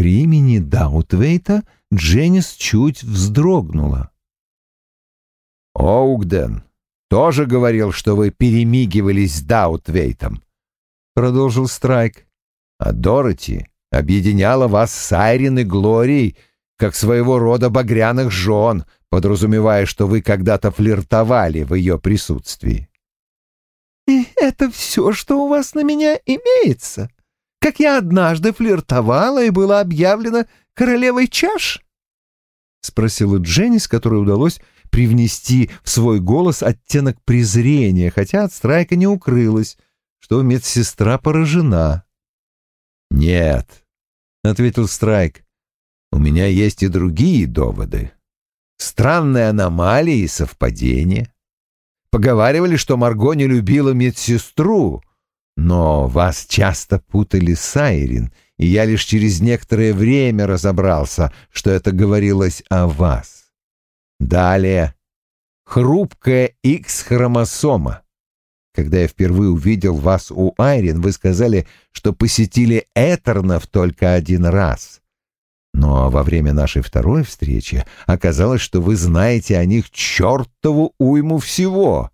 При имени Даутвейта Дженнис чуть вздрогнула. «Оугден тоже говорил, что вы перемигивались с Даутвейтом», — продолжил Страйк. «А Дороти объединяла вас с Айрин и Глорией, как своего рода багряных жен, подразумевая, что вы когда-то флиртовали в ее присутствии». «И это все, что у вас на меня имеется? Как я однажды флиртовала и была объявлена королевой чаш?» — спросила Дженнис, которой удалось привнести в свой голос оттенок презрения, хотя от страйка не укрылась, что медсестра поражена. «Нет», — ответил Страйк, — «у меня есть и другие доводы. Странные аномалии и совпадения. Поговаривали, что Марго не любила медсестру, но вас часто путали с Айрин, и я лишь через некоторое время разобрался, что это говорилось о вас. Далее. Хрупкая X-хромосома. Когда я впервые увидел вас у Айрин, вы сказали, что посетили Этернов только один раз. Но во время нашей второй встречи оказалось, что вы знаете о них чертову уйму всего.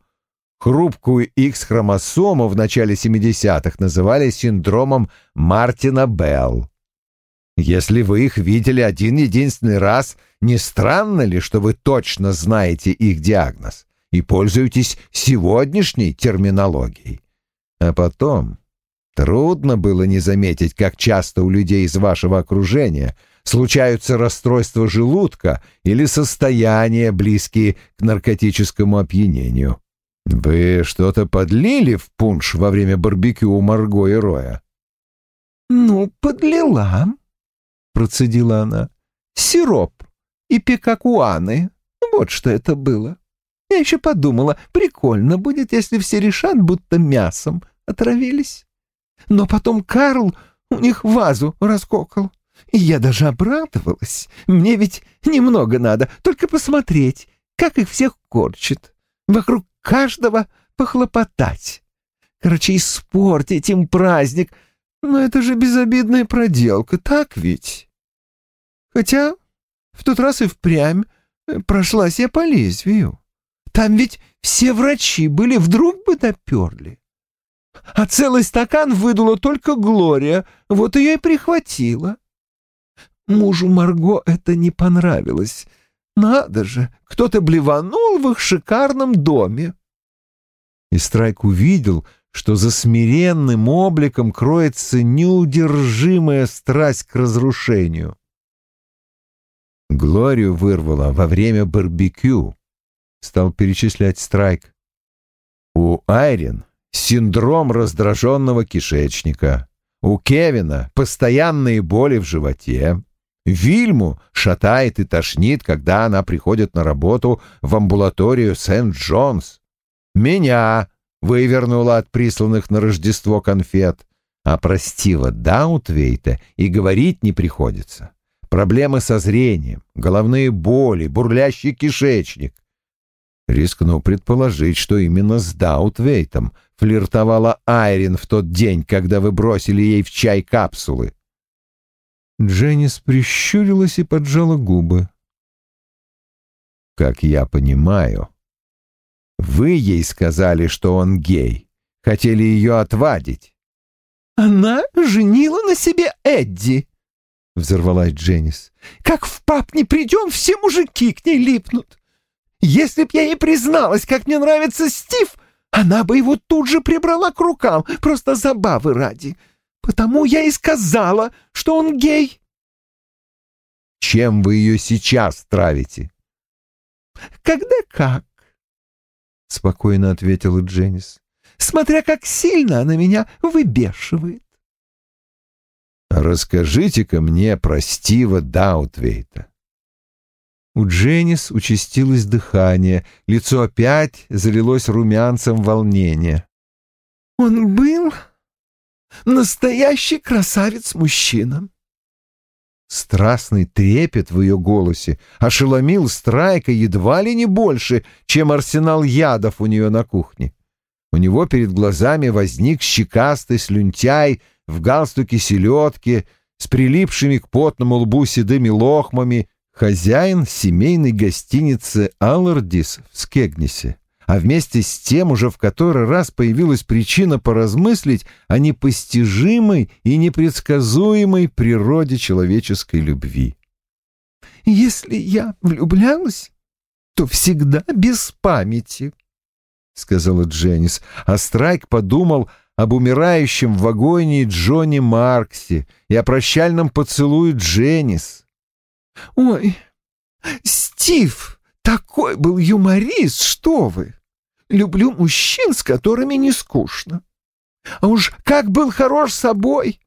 Хрупкую X-хромосому в начале 70-х называли синдромом Мартина Белл. Если вы их видели один единственный раз, не странно ли, что вы точно знаете их диагноз и пользуетесь сегодняшней терминологией? А потом трудно было не заметить, как часто у людей из вашего окружения случаются расстройства желудка или состояния, близкие к наркотическому опьянению. Вы что-то подлили в пунш во время барбекю у Марго и Роя? «Ну, подлила», — процедила она. «Сироп и пекакуаны. Вот что это было. Я еще подумала, прикольно будет, если все решат, будто мясом отравились. Но потом Карл у них вазу раскокал. И я даже обрадовалась. Мне ведь немного надо, только посмотреть, как их всех корчит. Вокруг каждого похлопотать. Короче, испортить им праздник. Но это же безобидная проделка, так ведь? Хотя в тот раз и впрямь э, прошлась я по лезвию. Там ведь все врачи были, вдруг бы доперли. А целый стакан выдула только Глория, вот ее и прихватила. Мужу Марго это не понравилось. Надо же, кто-то блеванул в их шикарном доме. И Страйк увидел, что за смиренным обликом кроется неудержимая страсть к разрушению. Глорию вырвало во время барбекю, стал перечислять Страйк. У Айрин синдром раздраженного кишечника, у Кевина постоянные боли в животе, Вильму шатает и тошнит, когда она приходит на работу в амбулаторию Сент-Джонс. Меня вывернула от присланных на Рождество конфет, а про Стива Даутвейта и говорить не приходится. Проблемы со зрением, головные боли, бурлящий кишечник. Рискну предположить, что именно с Даутвейтом флиртовала Айрин в тот день, когда вы бросили ей в чай капсулы. Дженнис прищурилась и поджала губы. «Как я понимаю, вы ей сказали, что он гей, хотели ее отвадить». «Она женила на себе Эдди», — взорвалась Дженнис. «Как в пап не придем, все мужики к ней липнут. Если б я ей призналась, как мне нравится Стив, она бы его тут же прибрала к рукам, просто забавы ради. Потому я и сказала, что он гей. Чем вы ее сейчас травите? Когда как? Спокойно ответила Дженнис. Смотря как сильно она меня выбешивает. Расскажите-ка мне про Стива Даутвейта. У Дженнис участилось дыхание, лицо опять залилось румянцем волнения. Он был Настоящий красавец-мужчина. Страстный трепет в ее голосе ошеломил Страйка едва ли не больше, чем арсенал ядов у нее на кухне. У него перед глазами возник щекастый слюнтяй в галстуке селедки с прилипшими к потному лбу седыми лохмами, хозяин семейной гостиницы «Аллардис» в Скегнисе а вместе с тем уже в который раз появилась причина поразмыслить о непостижимой и непредсказуемой природе человеческой любви. «Если я влюблялась, то всегда без памяти», — сказала Дженнис, а Страйк подумал об умирающем в вагоне Джонни Марксе и о прощальном поцелуе Дженнис. «Ой, Стив, такой был юморист, что вы! Люблю мужчин, с которыми не скучно. А уж как был хорош собой!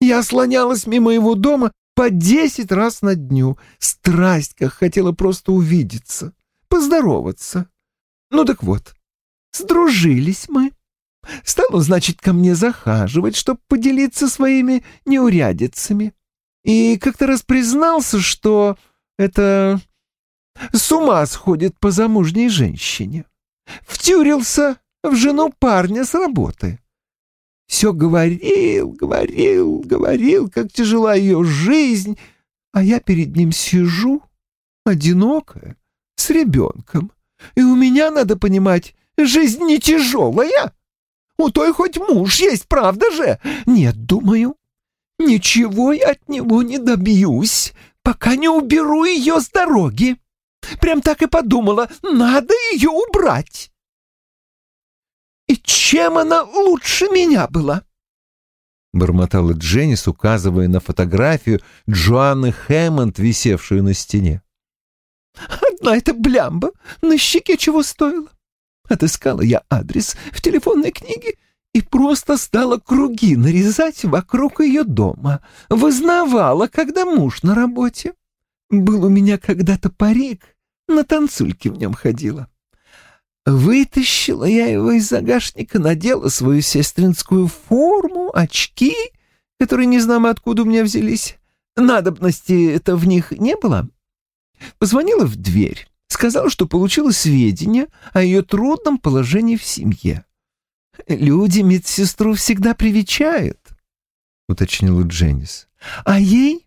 Я слонялась мимо его дома по десять раз на дню. Страсть, как хотела просто увидеться, поздороваться. Ну так вот, сдружились мы. Стал он, значит, ко мне захаживать, чтобы поделиться своими неурядицами. И как-то раз признался, что это с ума сходит по замужней женщине втюрился в жену парня с работы. Все говорил, говорил, говорил, как тяжела ее жизнь, а я перед ним сижу, одинокая, с ребенком. И у меня, надо понимать, жизнь не тяжелая. У той хоть муж есть, правда же? Нет, думаю, ничего я от него не добьюсь, пока не уберу ее с дороги. Прям так и подумала, надо ее убрать. И чем она лучше меня была? Бормотала Дженнис, указывая на фотографию Джоанны Хэммонд, висевшую на стене. Одна эта блямба на щеке чего стоила. Отыскала я адрес в телефонной книге и просто стала круги нарезать вокруг ее дома. Вызнавала, когда муж на работе. Был у меня когда-то парик, на танцульке в нем ходила. Вытащила я его из загашника, надела свою сестринскую форму, очки, которые не знаем откуда у меня взялись. Надобности это в них не было. Позвонила в дверь, сказала, что получила сведения о ее трудном положении в семье. «Люди медсестру всегда привечают», — уточнила Дженнис. «А ей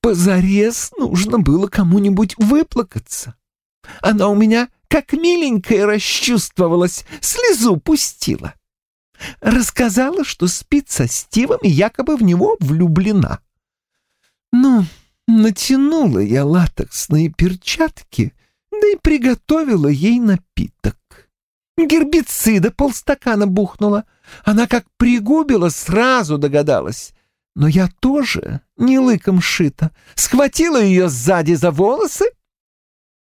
Позарез нужно было кому-нибудь выплакаться. Она у меня как миленькая расчувствовалась, слезу пустила. Рассказала, что спит со Стивом и якобы в него влюблена. Ну, натянула я латексные перчатки, да и приготовила ей напиток. Гербицида полстакана бухнула. Она как пригубила, сразу догадалась. Но я тоже не лыком шита. Схватила ее сзади за волосы.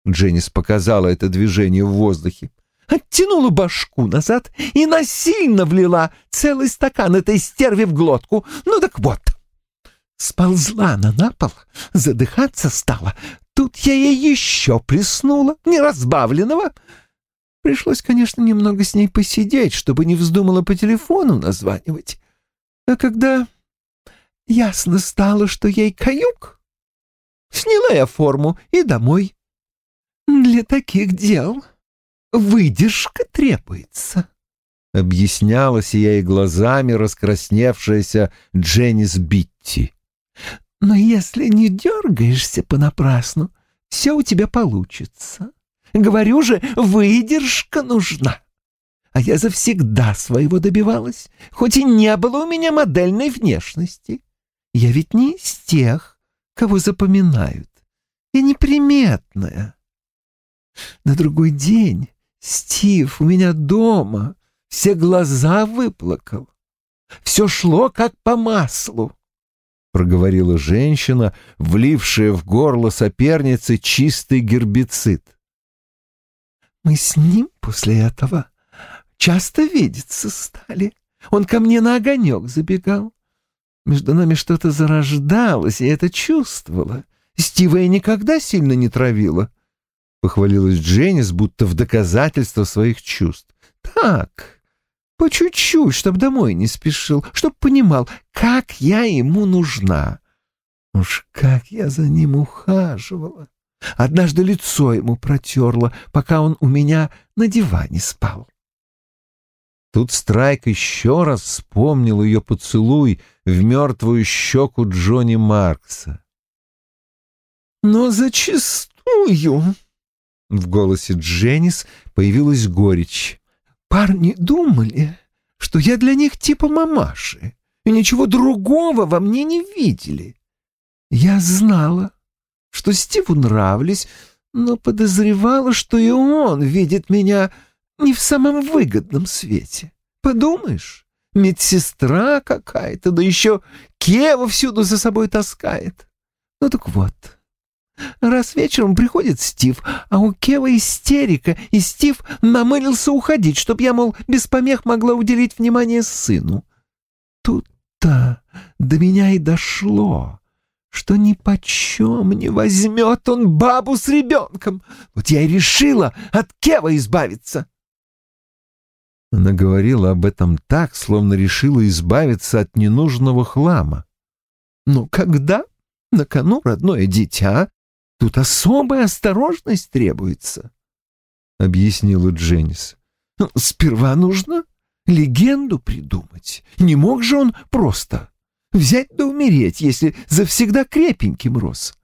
Дженнис показала это движение в воздухе. Оттянула башку назад и насильно влила целый стакан этой стерви в глотку. Ну так вот. Сползла она на пол, задыхаться стала. Тут я ей еще плеснула, неразбавленного. Пришлось, конечно, немного с ней посидеть, чтобы не вздумала по телефону названивать. А когда Ясно стало, что ей каюк. Сняла я форму и домой. Для таких дел выдержка требуется. Объясняла ей глазами раскрасневшаяся Дженнис Битти. Но если не дергаешься понапрасну, все у тебя получится. Говорю же, выдержка нужна. А я завсегда своего добивалась, хоть и не было у меня модельной внешности. Я ведь не из тех, кого запоминают. Я неприметная. На другой день Стив у меня дома все глаза выплакал. Все шло как по маслу, — проговорила женщина, влившая в горло соперницы чистый гербицид. Мы с ним после этого часто видеться стали. Он ко мне на огонек забегал. Между нами что-то зарождалось, и это чувствовала. Стива я никогда сильно не травила. Похвалилась Дженнис, будто в доказательство своих чувств. Так, по чуть-чуть, чтоб домой не спешил, чтоб понимал, как я ему нужна. Уж как я за ним ухаживала. Однажды лицо ему протерла, пока он у меня на диване спал. Тут Страйк еще раз вспомнил ее поцелуй в мертвую щеку Джонни Маркса. «Но зачастую...» В голосе Дженнис появилась горечь. «Парни думали, что я для них типа мамаши, и ничего другого во мне не видели. Я знала, что Стиву нравлюсь, но подозревала, что и он видит меня не в самом выгодном свете. Подумаешь, медсестра какая-то, да еще Кева всюду за собой таскает. Ну так вот, раз вечером приходит Стив, а у Кева истерика, и Стив намылился уходить, чтоб я, мол, без помех могла уделить внимание сыну. Тут-то до меня и дошло что ни почем не возьмет он бабу с ребенком. Вот я и решила от Кева избавиться. Она говорила об этом так, словно решила избавиться от ненужного хлама. Но когда на кону родное дитя, тут особая осторожность требуется, — объяснила Дженнис. Ну, сперва нужно легенду придумать. Не мог же он просто взять да умереть, если завсегда крепеньким рос.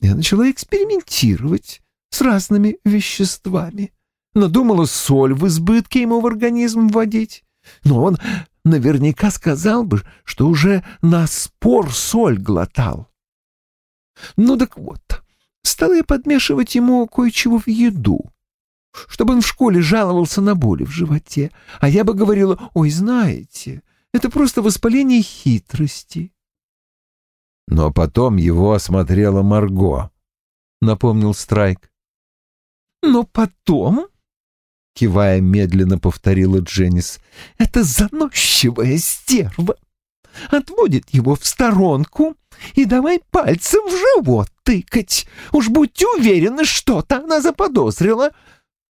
Я начала экспериментировать с разными веществами. Надумала соль в избытке ему в организм вводить. Но он наверняка сказал бы, что уже на спор соль глотал. Ну так вот, стала я подмешивать ему кое-чего в еду, чтобы он в школе жаловался на боли в животе, а я бы говорила, ой, знаете, это просто воспаление хитрости. Но потом его осмотрела Марго, напомнил Страйк. Но потом, кивая медленно повторила Дженнис, это заносчивая стерва! Отводит его в сторонку и давай пальцем в живот тыкать. Уж будьте уверены, что-то она заподозрила,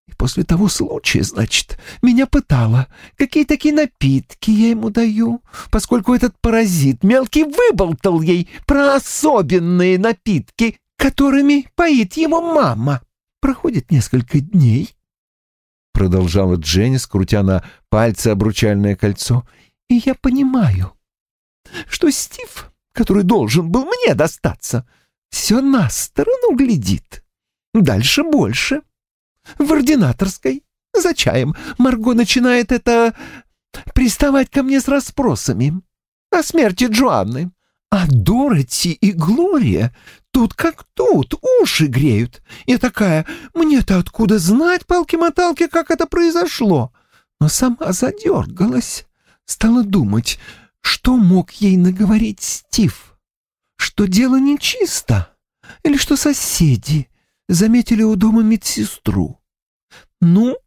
и после того случая, значит, меня пытала, какие такие напитки я ему даю, поскольку этот паразит мелкий выболтал ей про особенные напитки, которыми поит его мама. Проходит несколько дней, — продолжала Дженни, скрутя на пальце обручальное кольцо, — и я понимаю, что Стив, который должен был мне достаться, все на сторону глядит. Дальше больше. — в ординаторской, за чаем, Марго начинает это... приставать ко мне с расспросами о смерти Джоанны. А Дороти и Глория тут как тут, уши греют. Я такая, мне-то откуда знать, палки-моталки, как это произошло? Но сама задергалась, стала думать, что мог ей наговорить Стив? Что дело нечисто? Или что соседи заметили у дома медсестру. Ну,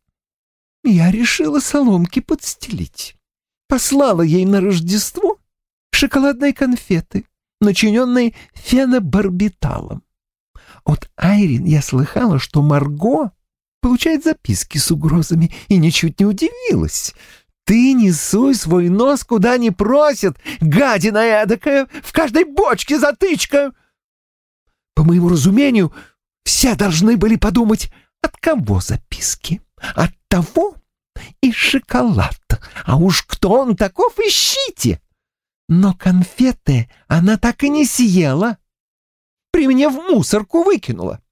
я решила соломки подстелить. Послала ей на Рождество шоколадные конфеты, начиненные фенобарбиталом. От Айрин я слыхала, что Марго получает записки с угрозами и ничуть не удивилась. Ты не суй свой нос куда не просят, гадина эдакая, в каждой бочке затычка. По моему разумению, все должны были подумать, от кого записки? От того и шоколад. А уж кто он таков, ищите. Но конфеты она так и не съела. При мне в мусорку выкинула.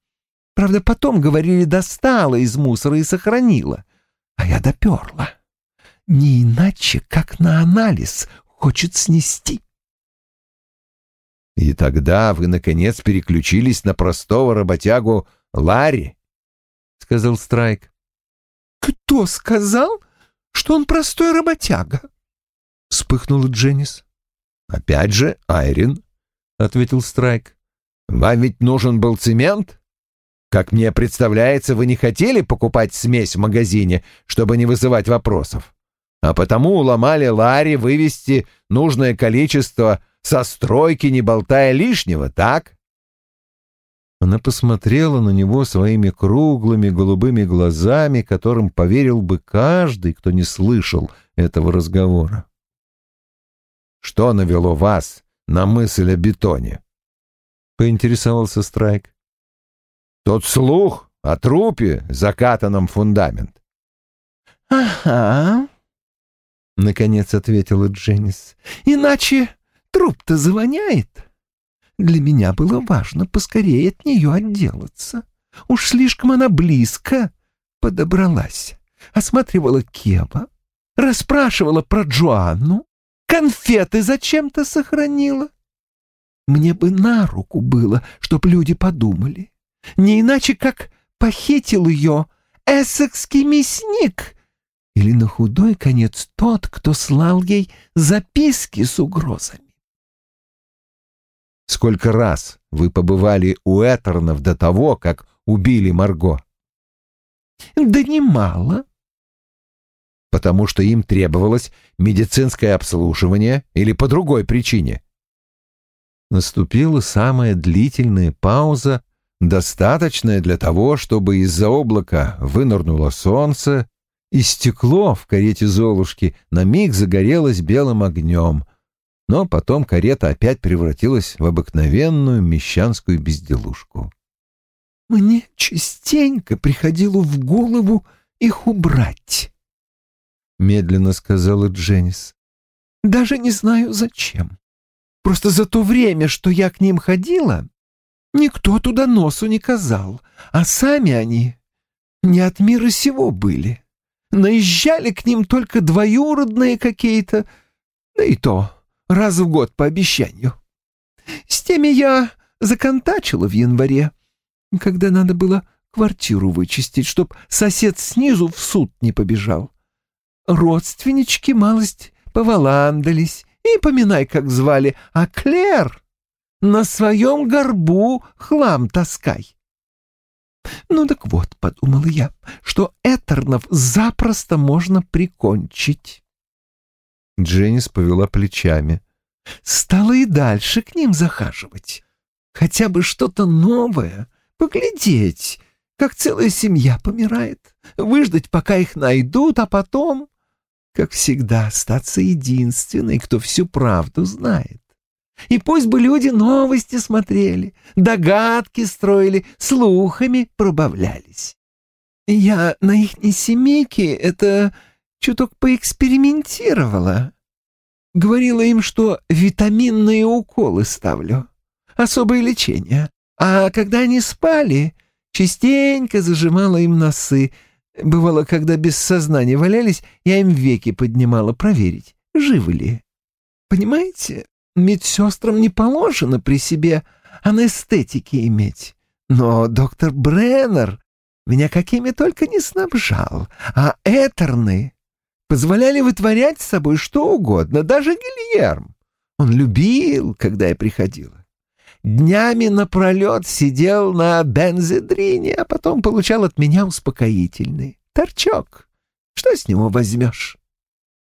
Правда, потом, говорили, достала из мусора и сохранила. А я доперла. Не иначе, как на анализ хочет снести. И тогда вы, наконец, переключились на простого работягу Ларри, — сказал Страйк. «Кто сказал, что он простой работяга?» — вспыхнула Дженнис. «Опять же, Айрин», — ответил Страйк. «Вам ведь нужен был цемент? Как мне представляется, вы не хотели покупать смесь в магазине, чтобы не вызывать вопросов, а потому уломали Ларри вывести нужное количество со стройки, не болтая лишнего, так? Она посмотрела на него своими круглыми голубыми глазами, которым поверил бы каждый, кто не слышал этого разговора. «Что навело вас на мысль о бетоне?» — поинтересовался Страйк. «Тот слух о трупе, закатанном в фундамент». «Ага», наконец ответила Дженнис. «Иначе труп-то завоняет. Для меня было важно поскорее от нее отделаться. Уж слишком она близко подобралась. Осматривала Кева, расспрашивала про Джоанну, конфеты зачем-то сохранила. Мне бы на руку было, чтоб люди подумали. Не иначе, как похитил ее эссекский мясник или на худой конец тот, кто слал ей записки с угрозами. Сколько раз вы побывали у Этернов до того, как убили Марго? Да немало. Потому что им требовалось медицинское обслуживание или по другой причине? Наступила самая длительная пауза, достаточная для того, чтобы из-за облака вынырнуло солнце, и стекло в карете Золушки на миг загорелось белым огнем, но потом карета опять превратилась в обыкновенную мещанскую безделушку. «Мне частенько приходило в голову их убрать», — медленно сказала Дженнис. «Даже не знаю, зачем. Просто за то время, что я к ним ходила, никто туда носу не казал, а сами они не от мира сего были. Наезжали к ним только двоюродные какие-то, да и то раз в год по обещанию. С теми я законтачила в январе, когда надо было квартиру вычистить, чтоб сосед снизу в суд не побежал. Родственнички малость поваландались, и поминай, как звали, а Клер на своем горбу хлам таскай. Ну так вот, подумала я, что Этернов запросто можно прикончить. Дженнис повела плечами. Стала и дальше к ним захаживать. Хотя бы что-то новое, поглядеть, как целая семья помирает, выждать, пока их найдут, а потом, как всегда, остаться единственной, кто всю правду знает. И пусть бы люди новости смотрели, догадки строили, слухами пробавлялись. Я на ихней семейке это чуток поэкспериментировала. Говорила им, что витаминные уколы ставлю, особое лечение. А когда они спали, частенько зажимала им носы. Бывало, когда без сознания валялись, я им веки поднимала проверить, живы ли. Понимаете, медсестрам не положено при себе анестетики иметь. Но доктор Бреннер меня какими только не снабжал, а Этерны позволяли вытворять с собой что угодно, даже Гильерм. Он любил, когда я приходила. Днями напролет сидел на бензедрине, а потом получал от меня успокоительный. Торчок. Что с него возьмешь?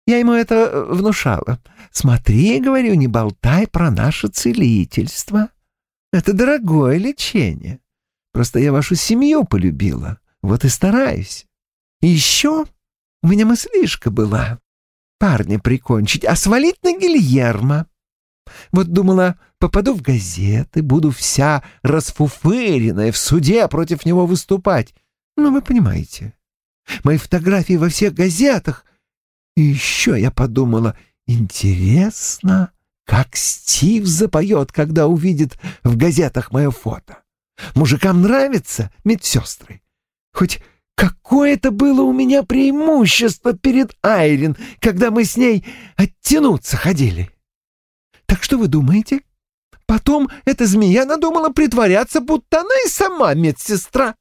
Я ему это э, внушала. Смотри, говорю, не болтай про наше целительство. Это дорогое лечение. Просто я вашу семью полюбила. Вот и стараюсь. Еще у меня мыслишка была. Парня прикончить, а свалить на Гильермо. Вот думала, попаду в газеты, буду вся расфуфыренная в суде против него выступать. Ну, вы понимаете. Мои фотографии во всех газетах — и еще я подумала, интересно, как Стив запоет, когда увидит в газетах мое фото. Мужикам нравится медсестры. Хоть какое-то было у меня преимущество перед Айрин, когда мы с ней оттянуться ходили. Так что вы думаете? Потом эта змея надумала притворяться, будто она и сама медсестра.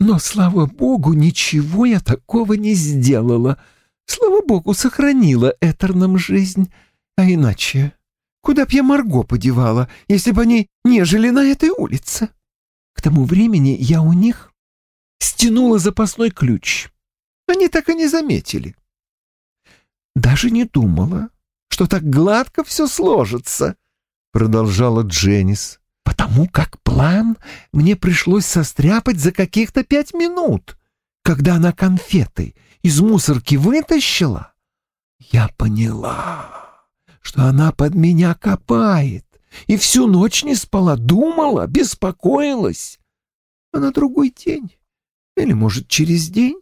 Но, слава богу, ничего я такого не сделала — Слава богу, сохранила Этернам жизнь. А иначе, куда б я Марго подевала, если бы они не жили на этой улице? К тому времени я у них стянула запасной ключ. Они так и не заметили. Даже не думала, что так гладко все сложится, продолжала Дженнис, потому как план мне пришлось состряпать за каких-то пять минут, когда она конфеты из мусорки вытащила, я поняла, что она под меня копает, и всю ночь не спала, думала, беспокоилась. А на другой день, или, может, через день,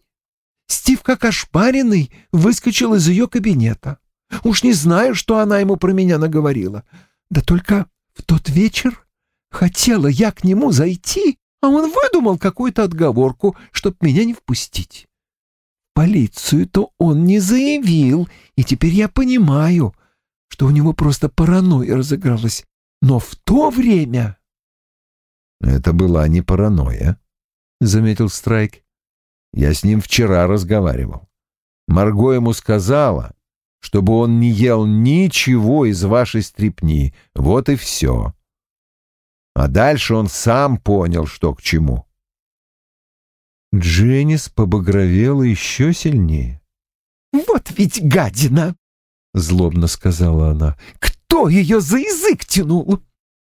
Стив, как ошпаренный, выскочил из ее кабинета. Уж не знаю, что она ему про меня наговорила. Да только в тот вечер хотела я к нему зайти, а он выдумал какую-то отговорку, чтоб меня не впустить. Полицию-то он не заявил, и теперь я понимаю, что у него просто паранойя разыгралась. Но в то время... Это была не паранойя, — заметил Страйк. Я с ним вчера разговаривал. Марго ему сказала, чтобы он не ел ничего из вашей стрипни. Вот и все. А дальше он сам понял, что к чему. Дженнис побагровела еще сильнее. «Вот ведь гадина!» — злобно сказала она. «Кто ее за язык тянул?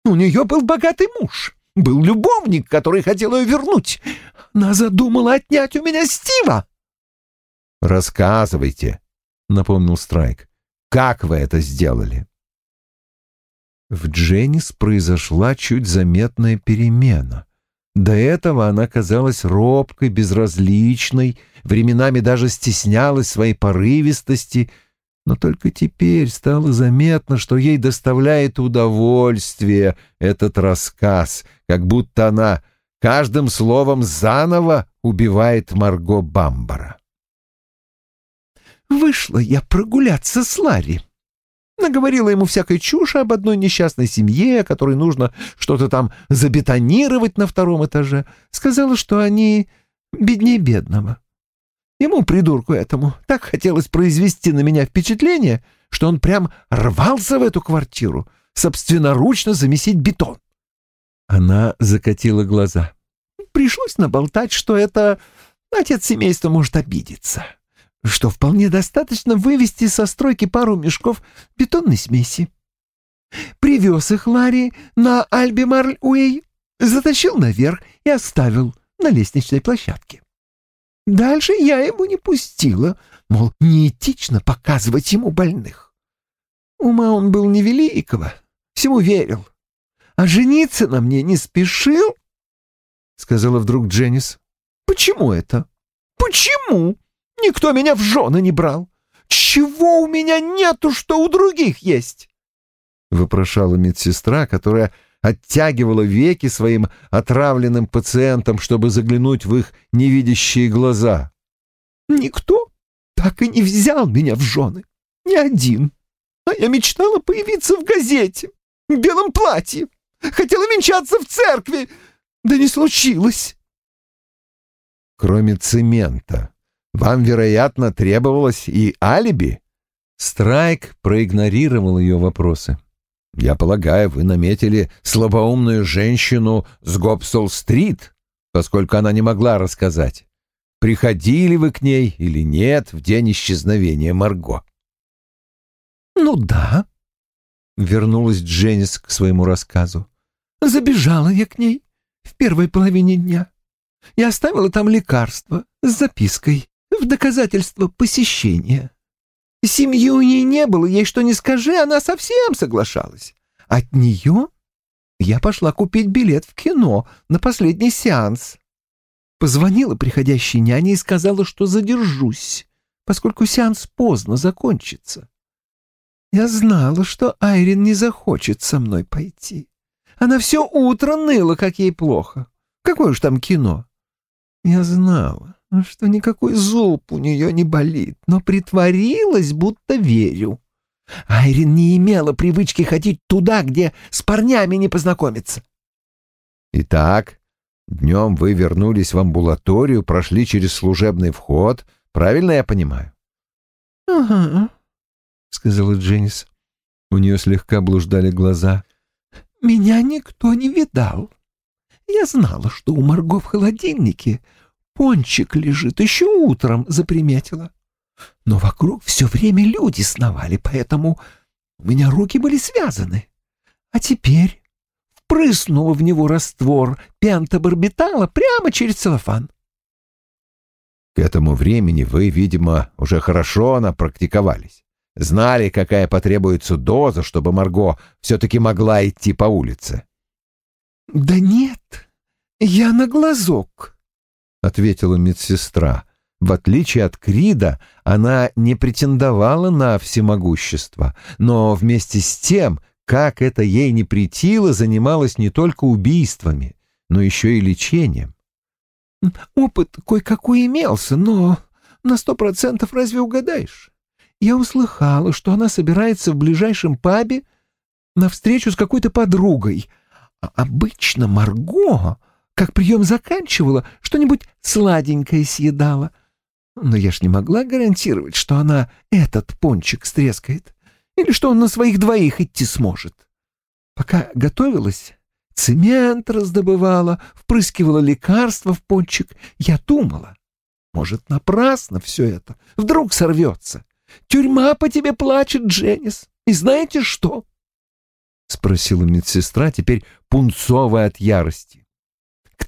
У нее был богатый муж, был любовник, который хотел ее вернуть. Она задумала отнять у меня Стива». «Рассказывайте», — напомнил Страйк. «Как вы это сделали?» В Дженнис произошла чуть заметная перемена. До этого она казалась робкой, безразличной, временами даже стеснялась своей порывистости, но только теперь стало заметно, что ей доставляет удовольствие этот рассказ, как будто она каждым словом заново убивает Марго Бамбара. «Вышла я прогуляться с Ларри», Наговорила ему всякой чуши об одной несчастной семье, которой нужно что-то там забетонировать на втором этаже. Сказала, что они беднее бедного. Ему, придурку этому, так хотелось произвести на меня впечатление, что он прям рвался в эту квартиру, собственноручно замесить бетон. Она закатила глаза. Пришлось наболтать, что это отец семейства может обидеться что вполне достаточно вывести со стройки пару мешков бетонной смеси. Привез их Ларри на Альби-Марль-Уэй, затащил наверх и оставил на лестничной площадке. Дальше я его не пустила, мол, неэтично показывать ему больных. Ума он был невеликого, всему верил. А жениться на мне не спешил, — сказала вдруг Дженнис. — Почему это? Почему? Никто меня в жены не брал. Чего у меня нету, что у других есть? Вопрошала медсестра, которая оттягивала веки своим отравленным пациентам, чтобы заглянуть в их невидящие глаза. Никто так и не взял меня в жены. Ни один. А я мечтала появиться в газете, в белом платье. Хотела венчаться в церкви. Да не случилось. Кроме цемента, вам, вероятно, требовалось и алиби?» Страйк проигнорировал ее вопросы. «Я полагаю, вы наметили слабоумную женщину с Гобсол-стрит, поскольку она не могла рассказать. Приходили вы к ней или нет в день исчезновения Марго?» «Ну да», — вернулась Дженнис к своему рассказу. «Забежала я к ней в первой половине дня. Я оставила там лекарство с запиской в доказательство посещения. Семьи у ней не было, ей что ни скажи, она совсем соглашалась. От нее я пошла купить билет в кино на последний сеанс. Позвонила приходящей няне и сказала, что задержусь, поскольку сеанс поздно закончится. Я знала, что Айрин не захочет со мной пойти. Она все утро ныла, как ей плохо. Какое уж там кино. Я знала что никакой зуб у нее не болит, но притворилась, будто верю. Айрин не имела привычки ходить туда, где с парнями не познакомиться. Итак, днем вы вернулись в амбулаторию, прошли через служебный вход, правильно я понимаю? — Ага, — сказала Дженнис. У нее слегка блуждали глаза. — Меня никто не видал. Я знала, что у Марго в холодильнике Пончик лежит, еще утром заприметила. Но вокруг все время люди сновали, поэтому у меня руки были связаны. А теперь впрыснула в него раствор пентабарбитала прямо через целлофан. К этому времени вы, видимо, уже хорошо напрактиковались. Знали, какая потребуется доза, чтобы Марго все-таки могла идти по улице. — Да нет, я на глазок, ответила медсестра. В отличие от Крида, она не претендовала на всемогущество, но вместе с тем, как это ей не претило, занималась не только убийствами, но еще и лечением. «Опыт кое-какой имелся, но на сто процентов разве угадаешь? Я услыхала, что она собирается в ближайшем пабе на встречу с какой-то подругой. А обычно Марго, как прием заканчивала, что-нибудь сладенькое съедала. Но я ж не могла гарантировать, что она этот пончик стрескает, или что он на своих двоих идти сможет. Пока готовилась, цемент раздобывала, впрыскивала лекарства в пончик, я думала, может, напрасно все это, вдруг сорвется. Тюрьма по тебе плачет, Дженнис, и знаете что? — спросила медсестра, теперь пунцовая от ярости.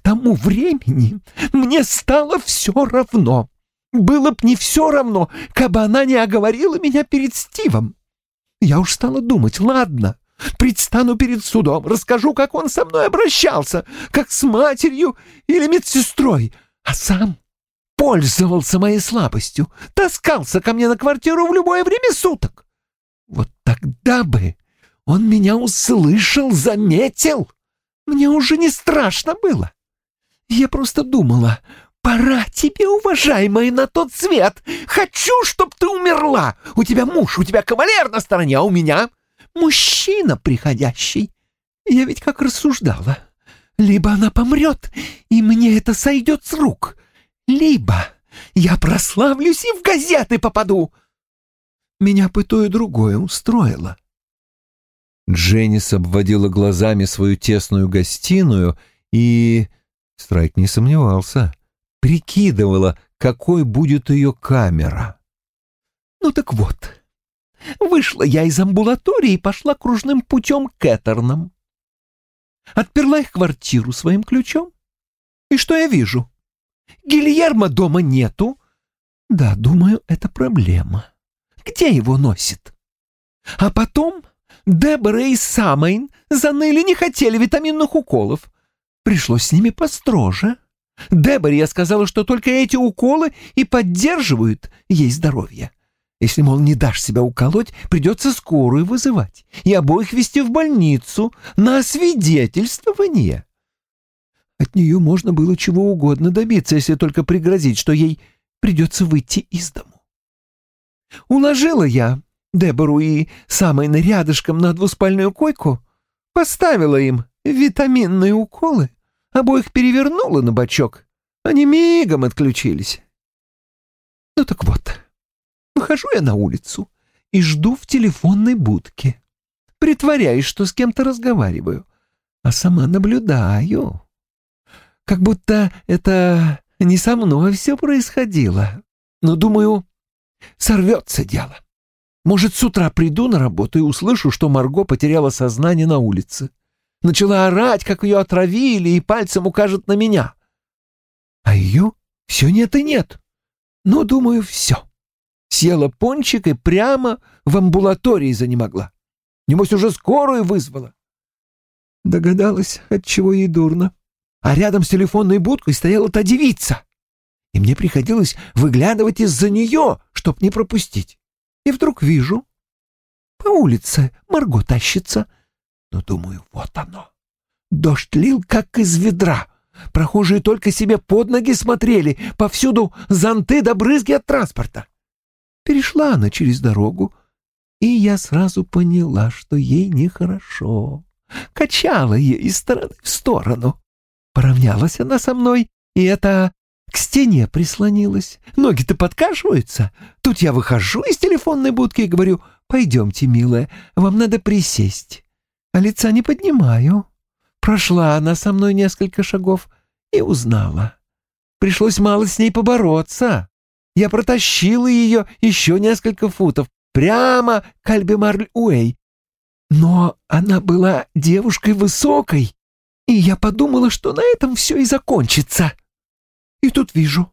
«К тому времени мне стало все равно. Было б не все равно, кабы она не оговорила меня перед Стивом. Я уж стала думать, ладно, предстану перед судом, расскажу, как он со мной обращался, как с матерью или медсестрой, а сам пользовался моей слабостью, таскался ко мне на квартиру в любое время суток. Вот тогда бы он меня услышал, заметил. Мне уже не страшно было. Я просто думала, пора тебе, уважаемая, на тот свет. Хочу, чтоб ты умерла. У тебя муж, у тебя кавалер на стороне, а у меня мужчина приходящий. Я ведь как рассуждала. Либо она помрет, и мне это сойдет с рук, либо я прославлюсь и в газеты попаду. Меня бы то и другое устроило. Дженнис обводила глазами свою тесную гостиную и, Страйк не сомневался, прикидывала, какой будет ее камера. «Ну так вот, вышла я из амбулатории и пошла кружным путем к Этернам. Отперла их квартиру своим ключом. И что я вижу? Гильермо дома нету. Да, думаю, это проблема. Где его носит? А потом Дебора и Самайн заныли не хотели витаминных уколов. Пришлось с ними построже. Деборе я сказала, что только эти уколы и поддерживают ей здоровье. Если, мол, не дашь себя уколоть, придется скорую вызывать и обоих везти в больницу на освидетельствование. От нее можно было чего угодно добиться, если только пригрозить, что ей придется выйти из дому. Уложила я Дебору и самой рядышком на двуспальную койку, поставила им витаминные уколы, обоих перевернула на бочок. Они мигом отключились. Ну так вот, выхожу я на улицу и жду в телефонной будке. Притворяюсь, что с кем-то разговариваю, а сама наблюдаю. Как будто это не со мной все происходило. Но, думаю, сорвется дело. Может, с утра приду на работу и услышу, что Марго потеряла сознание на улице. Начала орать, как ее отравили, и пальцем укажет на меня. А ее все нет и нет. Но, думаю, все. Съела пончик и прямо в амбулатории занемогла. Небось, уже скорую вызвала. Догадалась, от чего ей дурно. А рядом с телефонной будкой стояла та девица. И мне приходилось выглядывать из-за нее, чтоб не пропустить. И вдруг вижу, по улице Марго тащится. Но думаю, вот оно. Дождь лил, как из ведра. Прохожие только себе под ноги смотрели, повсюду зонты да брызги от транспорта. Перешла она через дорогу, и я сразу поняла, что ей нехорошо. Качала ее из стороны в сторону. Поравнялась она со мной, и это к стене прислонилась. Ноги-то подкашиваются. Тут я выхожу из телефонной будки и говорю, «Пойдемте, милая, вам надо присесть». А лица не поднимаю. Прошла она со мной несколько шагов и узнала. Пришлось мало с ней побороться. Я протащила ее еще несколько футов прямо к Альбемарль-Уэй. Но она была девушкой высокой, и я подумала, что на этом все и закончится. И тут вижу,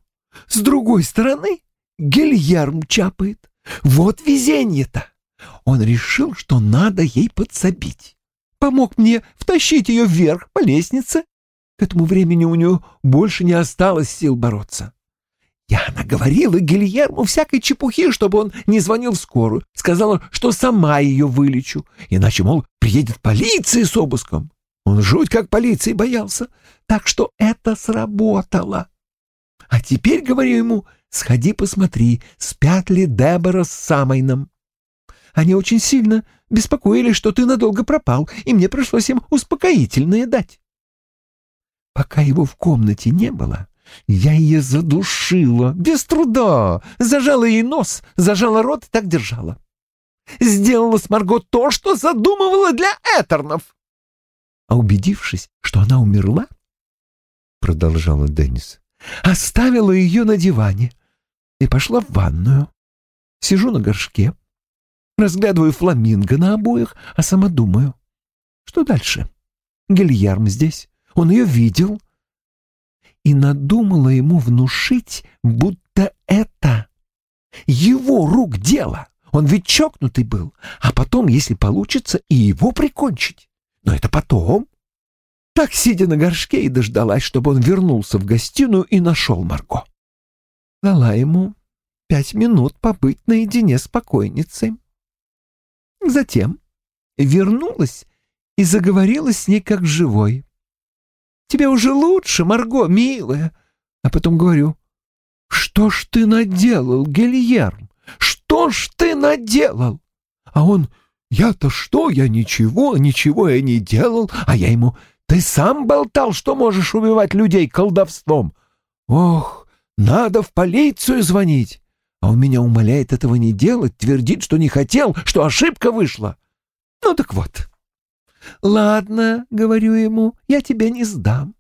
с другой стороны Гельярм чапает. Вот везенье-то! Он решил, что надо ей подсобить. Помог мне втащить ее вверх по лестнице. К этому времени у нее больше не осталось сил бороться. Я наговорила Гильерму всякой чепухи, чтобы он не звонил в скорую. Сказала, что сама ее вылечу. Иначе, мол, приедет полиция с обыском. Он жуть как полиции боялся. Так что это сработало. А теперь, говорю ему, сходи посмотри, спят ли Дебора с Самойном. Они очень сильно беспокоились, что ты надолго пропал, и мне пришлось им успокоительное дать. Пока его в комнате не было, я ее задушила, без труда, зажала ей нос, зажала рот и так держала. Сделала с Марго то, что задумывала для Этернов. А убедившись, что она умерла, продолжала Деннис, оставила ее на диване и пошла в ванную. Сижу на горшке, разглядываю фламинго на обоях, а сама думаю, что дальше? Гильярм здесь, он ее видел, и надумала ему внушить, будто это его рук дело. Он ведь чокнутый был, а потом, если получится, и его прикончить. Но это потом. Так, сидя на горшке, и дождалась, чтобы он вернулся в гостиную и нашел Марго. Дала ему пять минут побыть наедине с покойницей. Затем вернулась и заговорила с ней как живой. Тебе уже лучше, Марго, милая. А потом говорю, что ж ты наделал, Гильерм? Что ж ты наделал? А он, я-то что, я ничего, ничего я не делал. А я ему, ты сам болтал, что можешь убивать людей колдовством. Ох, надо в полицию звонить. А он меня умоляет этого не делать, твердит, что не хотел, что ошибка вышла. Ну так вот, «Ладно», — говорю ему, — «я тебя не сдам.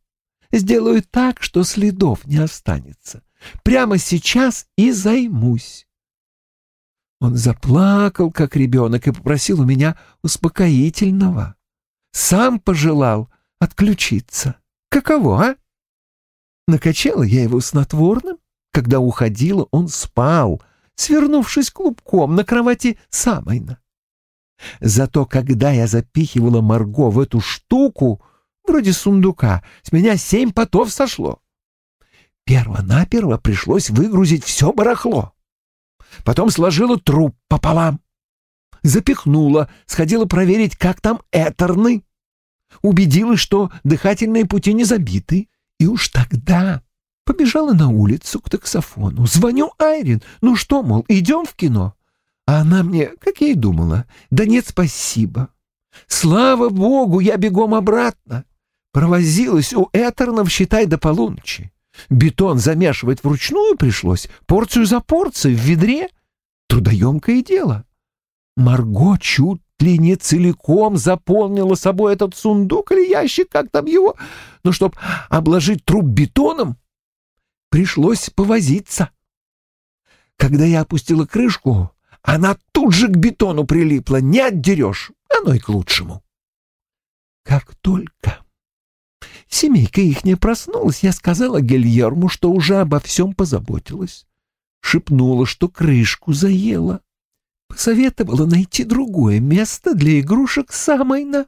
Сделаю так, что следов не останется. Прямо сейчас и займусь». Он заплакал, как ребенок, и попросил у меня успокоительного. Сам пожелал отключиться. Каково, а? Накачала я его снотворным. Когда уходила, он спал, свернувшись клубком на кровати Самойна. Зато когда я запихивала Марго в эту штуку, вроде сундука, с меня семь потов сошло. Первонаперво пришлось выгрузить все барахло. Потом сложила труп пополам. Запихнула, сходила проверить, как там этерны. Убедилась, что дыхательные пути не забиты. И уж тогда побежала на улицу к таксофону. Звоню Айрин. Ну что, мол, идем в кино? А она мне, как я и думала, да нет, спасибо. Слава богу, я бегом обратно. Провозилась у Этернов, считай, до полуночи. Бетон замешивать вручную пришлось, порцию за порцией, в ведре. Трудоемкое дело. Марго чуть ли не целиком заполнила собой этот сундук или ящик, как там его. Но чтоб обложить труп бетоном, пришлось повозиться. Когда я опустила крышку, она тут же к бетону прилипла, не отдерешь, оно и к лучшему. Как только семейка их не проснулась, я сказала Гельерму, что уже обо всем позаботилась. Шепнула, что крышку заела. Посоветовала найти другое место для игрушек Самойна.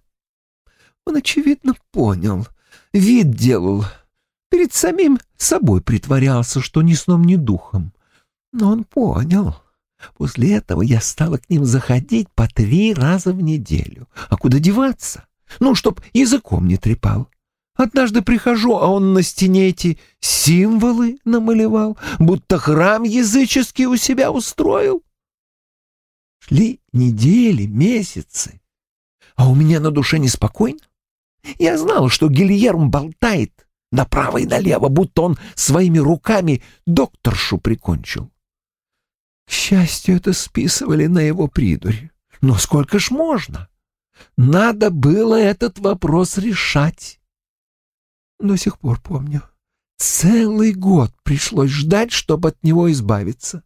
Он, очевидно, понял. Вид делал. Перед самим собой притворялся, что ни сном, ни духом. Но он понял. После этого я стала к ним заходить по три раза в неделю. А куда деваться? Ну, чтоб языком не трепал. Однажды прихожу, а он на стене эти символы намалевал, будто храм языческий у себя устроил. Шли недели, месяцы, а у меня на душе неспокойно. Я знала, что Гильерм болтает направо и налево, будто он своими руками докторшу прикончил. К счастью, это списывали на его придурь. Но сколько ж можно? Надо было этот вопрос решать. До сих пор помню. Целый год пришлось ждать, чтобы от него избавиться.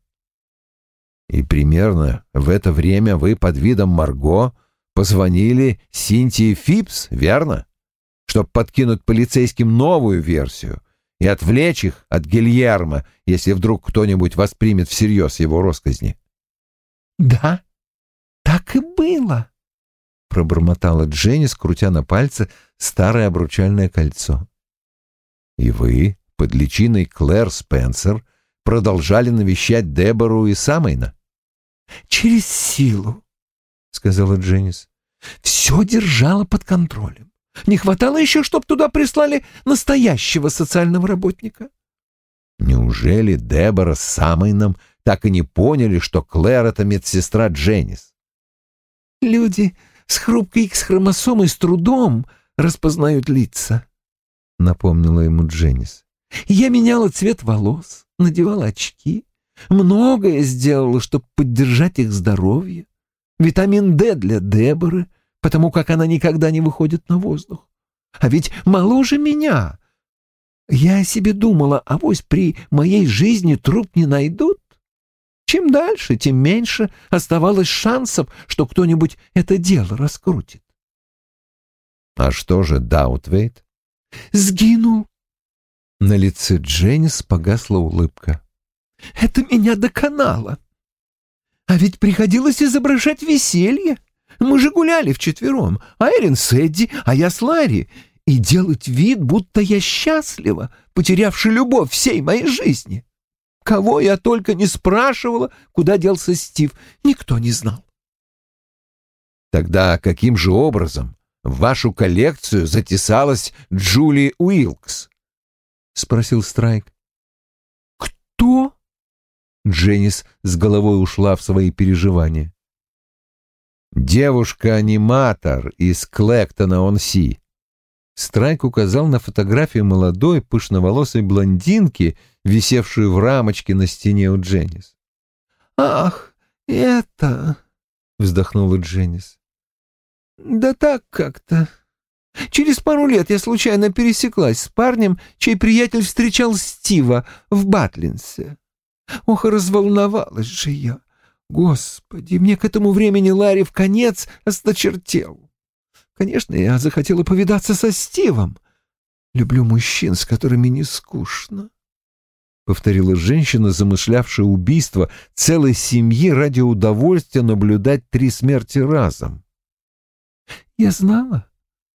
И примерно в это время вы под видом Марго позвонили Синтии Фипс, верно? Чтобы подкинуть полицейским новую версию, и отвлечь их от Гильермо, если вдруг кто-нибудь воспримет всерьез его росказни. «Да, так и было», — пробормотала Дженни, скрутя на пальце старое обручальное кольцо. «И вы, под личиной Клэр Спенсер, продолжали навещать Дебору и Самайна. «Через силу», — сказала Дженнис. «Все держала под контролем. Не хватало еще, чтобы туда прислали настоящего социального работника». Неужели Дебора с Самайном так и не поняли, что Клэр — это медсестра Дженнис? «Люди с хрупкой X-хромосомой с трудом распознают лица», — напомнила ему Дженнис. «Я меняла цвет волос, надевала очки, многое сделала, чтобы поддержать их здоровье. Витамин D для Деборы, потому как она никогда не выходит на воздух. А ведь моложе меня. Я о себе думала, авось при моей жизни труп не найдут. Чем дальше, тем меньше оставалось шансов, что кто-нибудь это дело раскрутит. А что же Даутвейт? Сгинул. На лице Дженнис погасла улыбка. Это меня доконало. А ведь приходилось изображать веселье. Мы же гуляли вчетвером, а Эрин с Эдди, а я с Ларри, и делать вид, будто я счастлива, потерявши любовь всей моей жизни. Кого я только не спрашивала, куда делся Стив, никто не знал. Тогда каким же образом в вашу коллекцию затесалась Джули Уилкс? — спросил Страйк. «Кто?» Дженнис с головой ушла в свои переживания. «Девушка-аниматор из Клэктона-он-Си». Страйк указал на фотографию молодой, пышноволосой блондинки, висевшую в рамочке на стене у Дженнис. «Ах, это...» — вздохнула Дженнис. «Да так как-то. Через пару лет я случайно пересеклась с парнем, чей приятель встречал Стива в Батлинсе. Ох, разволновалась же я. Господи, мне к этому времени Ларри в конец осточертел. Конечно, я захотела повидаться со Стивом. Люблю мужчин, с которыми не скучно. — повторила женщина, замышлявшая убийство целой семьи ради удовольствия наблюдать три смерти разом. «Я знала,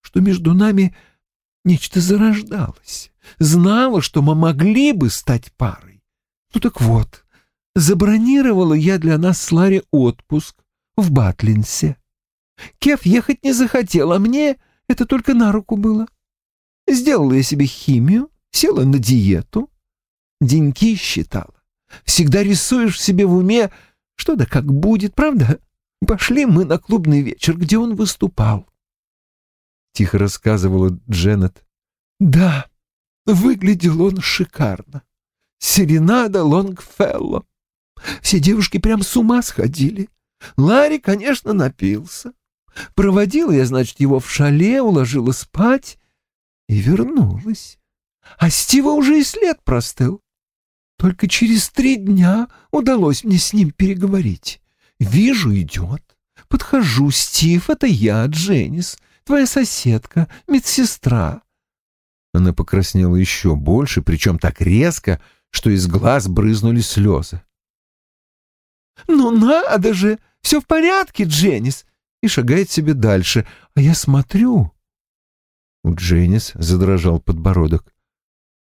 что между нами нечто зарождалось, знала, что мы могли бы стать парой. Ну так вот, забронировала я для нас с Ларри отпуск в Батлинсе. Кеф ехать не захотел, а мне это только на руку было. Сделала я себе химию, села на диету, деньки считала. Всегда рисуешь себе в уме, что да как будет, правда? Пошли мы на клубный вечер, где он выступал. Тихо рассказывала Дженнет. Да, выглядел он шикарно. Серенада Лонгфелло. Все девушки прям с ума сходили. Ларри, конечно, напился. Проводила я, значит, его в шале, уложила спать и вернулась. А Стива уже и след простыл. Только через три дня удалось мне с ним переговорить. Вижу, идет. Подхожу, Стив, это я, Дженнис, твоя соседка, медсестра. Она покраснела еще больше, причем так резко, что из глаз брызнули слезы. «Ну надо же! Все в порядке, Дженнис!» И шагает себе дальше. А я смотрю. У Дженнис задрожал подбородок.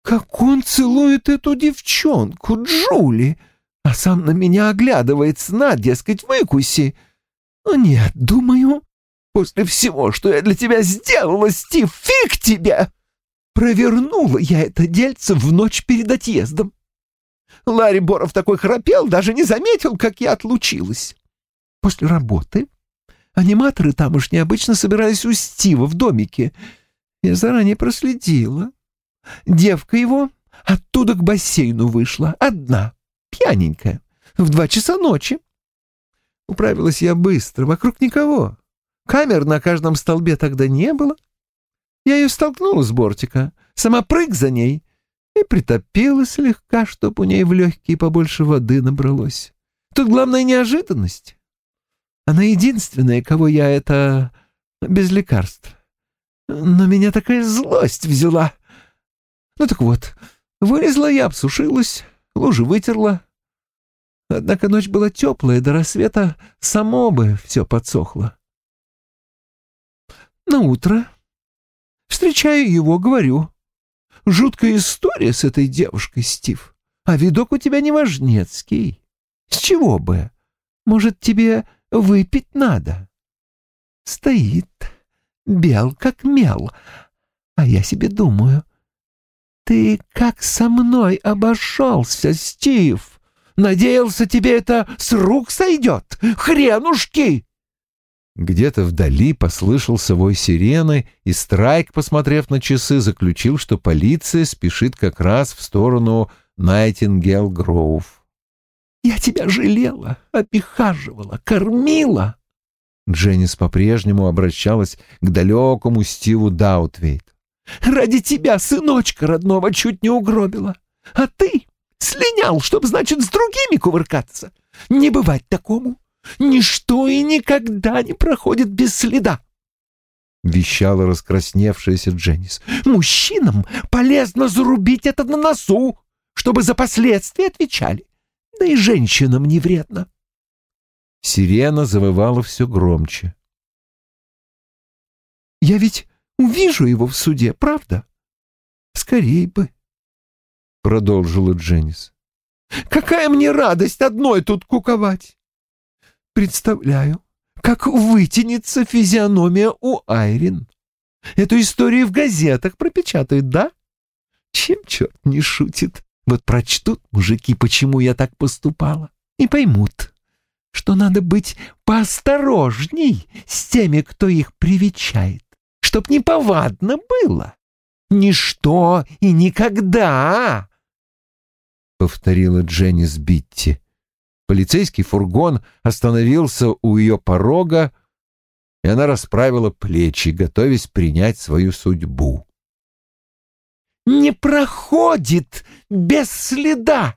«Как он целует эту девчонку, Джули!» А сам на меня оглядывает сна, дескать, выкуси. Ну нет, думаю, после всего, что я для тебя сделала, Стив, фиг тебе! Провернула я это дельце в ночь перед отъездом. Ларри Боров такой храпел, даже не заметил, как я отлучилась. После работы аниматоры тамошние обычно собирались у Стива в домике. Я заранее проследила. Девка его оттуда к бассейну вышла, одна, пьяненькая, в два часа ночи. Управилась я быстро, вокруг никого. Камер на каждом столбе тогда не было. Я ее столкнула с бортика, сама прыг за ней и притопила слегка, чтоб у ней в легкие побольше воды набралось. Тут главная неожиданность. Она единственная, кого я это... без лекарств. Но меня такая злость взяла. Ну так вот, вылезла я, обсушилась, лужи вытерла. Однако ночь была теплая, до рассвета само бы все подсохло. На утро встречаю его, говорю. Жуткая история с этой девушкой, Стив. а видок у тебя неважнецкий. С чего бы? Может, тебе выпить надо? Стоит, бел как мел, а я себе думаю, ты как со мной обошелся, Стив? Надеялся, тебе это с рук сойдет? Хренушки!» Где-то вдали послышался вой сирены, и Страйк, посмотрев на часы, заключил, что полиция спешит как раз в сторону Найтингел-Гроув. «Я тебя жалела, обихаживала, кормила!» Дженнис по-прежнему обращалась к далекому Стиву Даутвейт. «Ради тебя сыночка родного чуть не угробила, а ты слинял, чтобы, значит, с другими кувыркаться. Не бывать такому. Ничто и никогда не проходит без следа. — вещала раскрасневшаяся Дженнис. «Мужчинам полезно зарубить это на носу, чтобы за последствия отвечали. Да и женщинам не вредно». Сирена завывала все громче. «Я ведь увижу его в суде, правда? Скорей бы», — продолжила Дженнис. «Какая мне радость одной тут куковать! Представляю, как вытянется физиономия у Айрин. Эту историю в газетах пропечатают, да? Чем черт не шутит? Вот прочтут мужики, почему я так поступала, и поймут, что надо быть поосторожней с теми, кто их привечает, чтоб неповадно было. Ничто и никогда, — повторила Дженнис Битти. Полицейский фургон остановился у ее порога, и она расправила плечи, готовясь принять свою судьбу. «Не проходит без следа!»